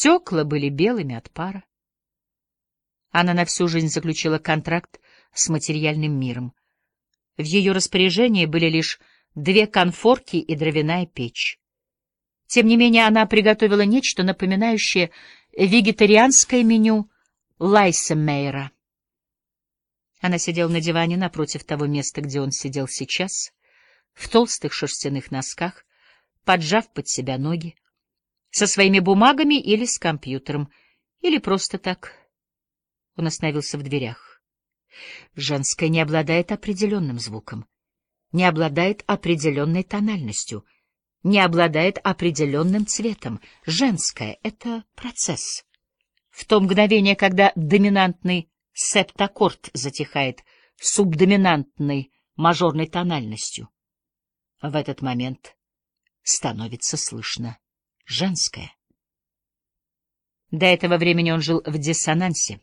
Стекла были белыми от пара. Она на всю жизнь заключила контракт с материальным миром. В ее распоряжении были лишь две конфорки и дровяная печь. Тем не менее, она приготовила нечто, напоминающее вегетарианское меню Лайса Мейера. Она сидела на диване напротив того места, где он сидел сейчас, в толстых шерстяных носках, поджав под себя ноги, со своими бумагами или с компьютером, или просто так. Он остановился в дверях. Женское не обладает определенным звуком, не обладает определенной тональностью, не обладает определенным цветом. Женское — это процесс. В то мгновение, когда доминантный септаккорд затихает субдоминантной мажорной тональностью, в этот момент становится слышно женское. До этого времени он жил в диссонансе.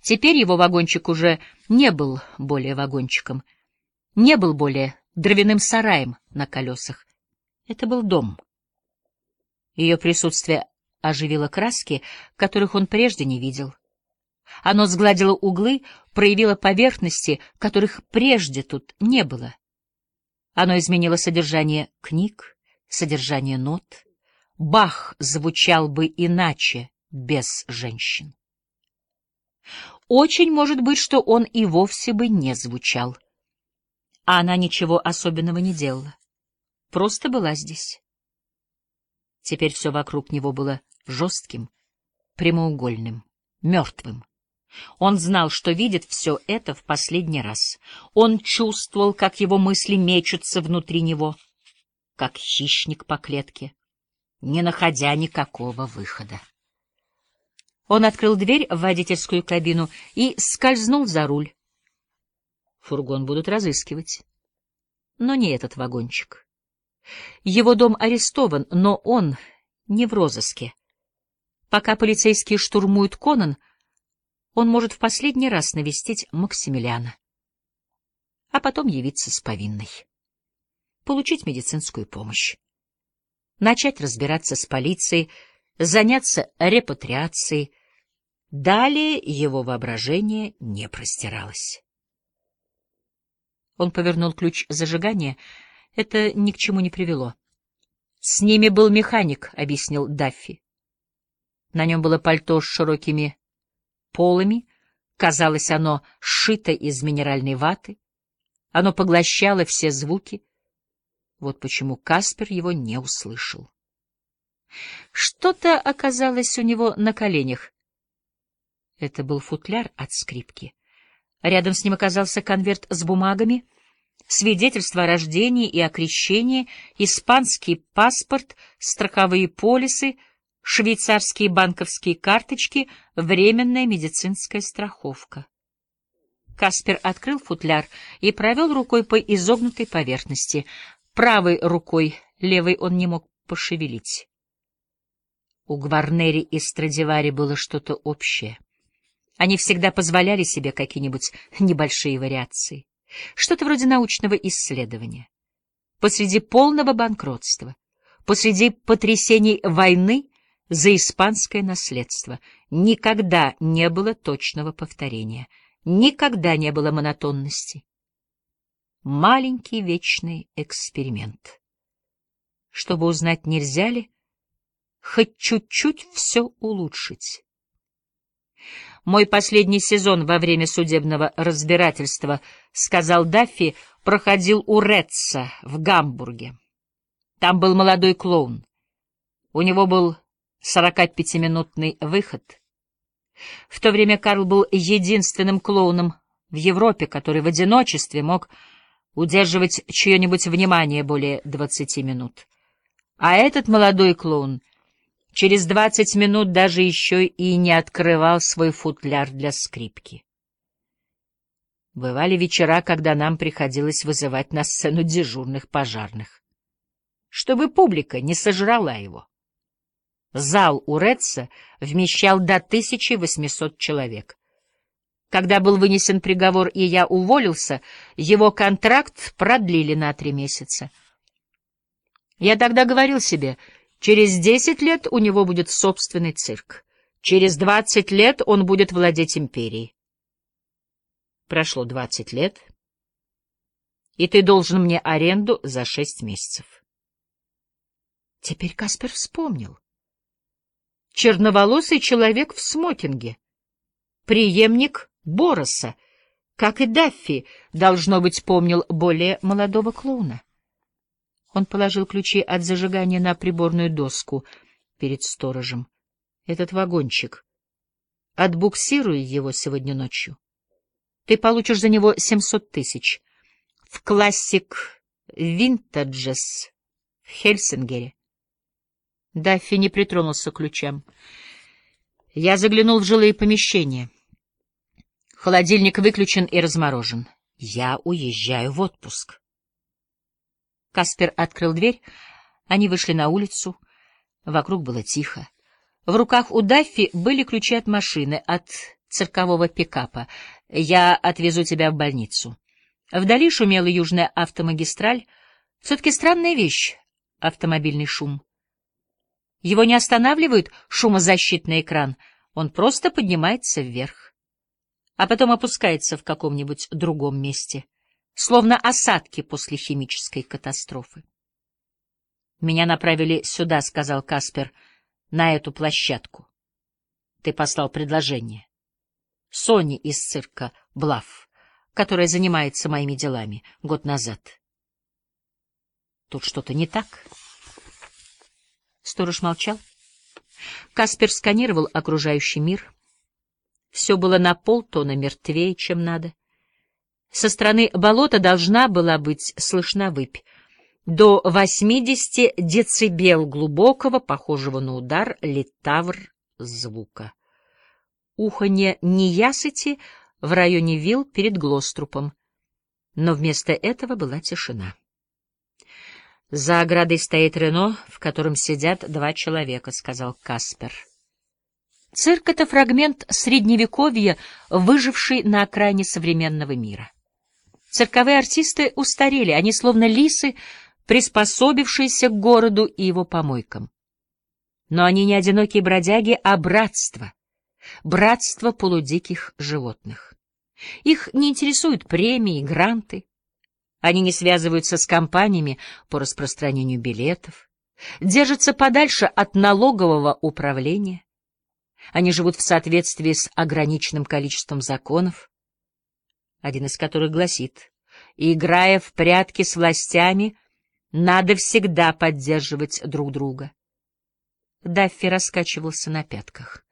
Теперь его вагончик уже не был более вагончиком, не был более дровяным сараем на колесах. Это был дом. Ее присутствие оживило краски, которых он прежде не видел. Оно сгладило углы, проявило поверхности, которых прежде тут не было. Оно изменило содержание книг, содержание нот. Бах звучал бы иначе без женщин. Очень может быть, что он и вовсе бы не звучал. А она ничего особенного не делала. Просто была здесь. Теперь все вокруг него было жестким, прямоугольным, мертвым. Он знал, что видит все это в последний раз. Он чувствовал, как его мысли мечутся внутри него, как хищник по клетке, не находя никакого выхода. Он открыл дверь в водительскую кабину и скользнул за руль. Фургон будут разыскивать. Но не этот вагончик. Его дом арестован, но он не в розыске. Пока полицейские штурмуют Конан, он может в последний раз навестить Максимилиана, а потом явиться с повинной, получить медицинскую помощь, начать разбираться с полицией, заняться репатриацией. Далее его воображение не простиралось. Он повернул ключ зажигания. Это ни к чему не привело. «С ними был механик», — объяснил Даффи. На нем было пальто с широкими полами, казалось, оно сшито из минеральной ваты, оно поглощало все звуки. Вот почему Каспер его не услышал. Что-то оказалось у него на коленях. Это был футляр от скрипки. Рядом с ним оказался конверт с бумагами, свидетельство о рождении и о крещении, испанский паспорт, страховые полисы, швейцарские банковские карточки, временная медицинская страховка. Каспер открыл футляр и провел рукой по изогнутой поверхности. Правой рукой, левой он не мог пошевелить. У Гварнери и Страдивари было что-то общее. Они всегда позволяли себе какие-нибудь небольшие вариации. Что-то вроде научного исследования. Посреди полного банкротства, посреди потрясений войны за испанское наследство. Никогда не было точного повторения, никогда не было монотонности. Маленький вечный эксперимент. Чтобы узнать, нельзя ли хоть чуть-чуть все улучшить. Мой последний сезон во время судебного разбирательства, — сказал Даффи, — проходил у Ретца в Гамбурге. Там был молодой клоун. У него был 45-минутный выход. В то время Карл был единственным клоуном в Европе, который в одиночестве мог удерживать чье-нибудь внимание более 20 минут. А этот молодой клоун через 20 минут даже еще и не открывал свой футляр для скрипки. Бывали вечера, когда нам приходилось вызывать на сцену дежурных пожарных, чтобы публика не сожрала его. Зал у Ретса вмещал до 1800 человек. Когда был вынесен приговор и я уволился, его контракт продлили на три месяца. Я тогда говорил себе, Через десять лет у него будет собственный цирк. Через двадцать лет он будет владеть империей. Прошло двадцать лет, и ты должен мне аренду за шесть месяцев. Теперь Каспер вспомнил. Черноволосый человек в смокинге. Преемник Бороса, как и Даффи, должно быть, помнил более молодого клоуна. Он положил ключи от зажигания на приборную доску перед сторожем. Этот вагончик. Отбуксируй его сегодня ночью. Ты получишь за него семьсот тысяч. В классик Винтаджес в Хельсингере. Даффи не притронулся к ключам. Я заглянул в жилые помещения. Холодильник выключен и разморожен. Я уезжаю в отпуск. Каспер открыл дверь. Они вышли на улицу. Вокруг было тихо. В руках у Даффи были ключи от машины, от циркового пикапа. Я отвезу тебя в больницу. Вдали шумела южная автомагистраль. Все-таки странная вещь — автомобильный шум. Его не останавливает шумозащитный экран, он просто поднимается вверх, а потом опускается в каком-нибудь другом месте, словно осадки после химической катастрофы. «Меня направили сюда», — сказал Каспер, — «на эту площадку. Ты послал предложение. Сони из цирка «Блаф», которая занимается моими делами год назад. Тут что-то не так?» Сторож молчал. Каспер сканировал окружающий мир. Все было на полтона мертвее, чем надо. Со стороны болота должна была быть слышна выпь. До 80 децибел глубокого, похожего на удар, литавр звука. Уханье неясыти в районе вил перед Глострупом. Но вместо этого была тишина. За оградой стоит Рено, в котором сидят два человека, — сказал Каспер. Цирк — это фрагмент средневековья, выживший на окраине современного мира. Цирковые артисты устарели, они словно лисы, приспособившиеся к городу и его помойкам. Но они не одинокие бродяги, а братство, братство полудиких животных. Их не интересуют премии, гранты, они не связываются с компаниями по распространению билетов, держатся подальше от налогового управления. Они живут в соответствии с ограниченным количеством законов, один из которых гласит, играя в прятки с властями, надо всегда поддерживать друг друга. Даффи раскачивался на пятках.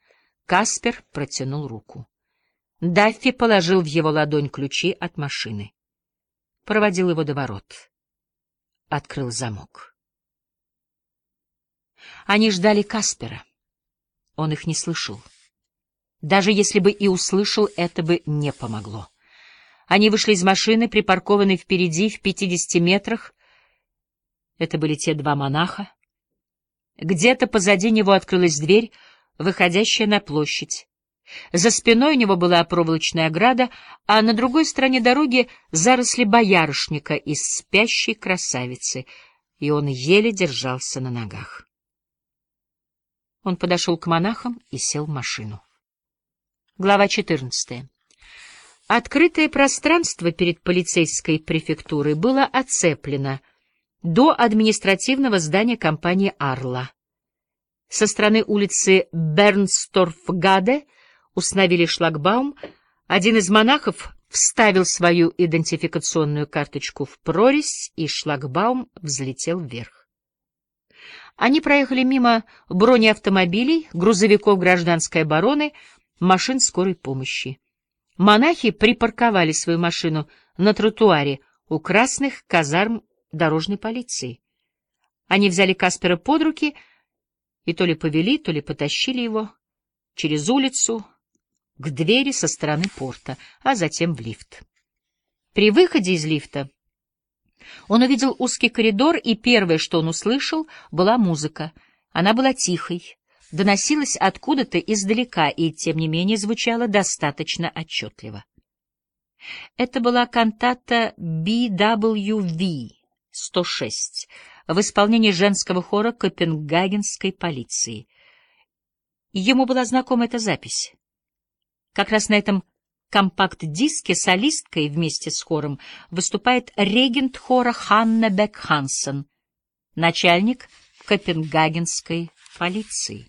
Каспер протянул руку. Даффи положил в его ладонь ключи от машины проводил его до ворот. Открыл замок. Они ждали Каспера. Он их не слышал. Даже если бы и услышал, это бы не помогло. Они вышли из машины, припаркованной впереди, в пятидесяти метрах. Это были те два монаха. Где-то позади него открылась дверь, выходящая на площадь. За спиной у него была проволочная ограда, а на другой стороне дороги заросли боярышника из спящей красавицы, и он еле держался на ногах. Он подошел к монахам и сел в машину. Глава 14. Открытое пространство перед полицейской префектурой было оцеплено до административного здания компании «Арла». Со стороны улицы Бернсторфгаде установили шлагбаум, один из монахов вставил свою идентификационную карточку в прорезь, и шлагбаум взлетел вверх. Они проехали мимо бронеавтомобилей, грузовиков гражданской обороны, машин скорой помощи. Монахи припарковали свою машину на тротуаре у красных казарм дорожной полиции. Они взяли Каспера под руки и то ли повели, то ли потащили его через улицу, к двери со стороны порта, а затем в лифт. При выходе из лифта он увидел узкий коридор, и первое, что он услышал, была музыка. Она была тихой, доносилась откуда-то издалека и, тем не менее, звучала достаточно отчетливо. Это была кантата BWV 106, в исполнении женского хора Копенгагенской полиции. Ему была знакома эта запись. Как раз на этом компакт-диске солисткой вместе с хором выступает регент хора Ханна Бекхансен, начальник Копенгагенской полиции.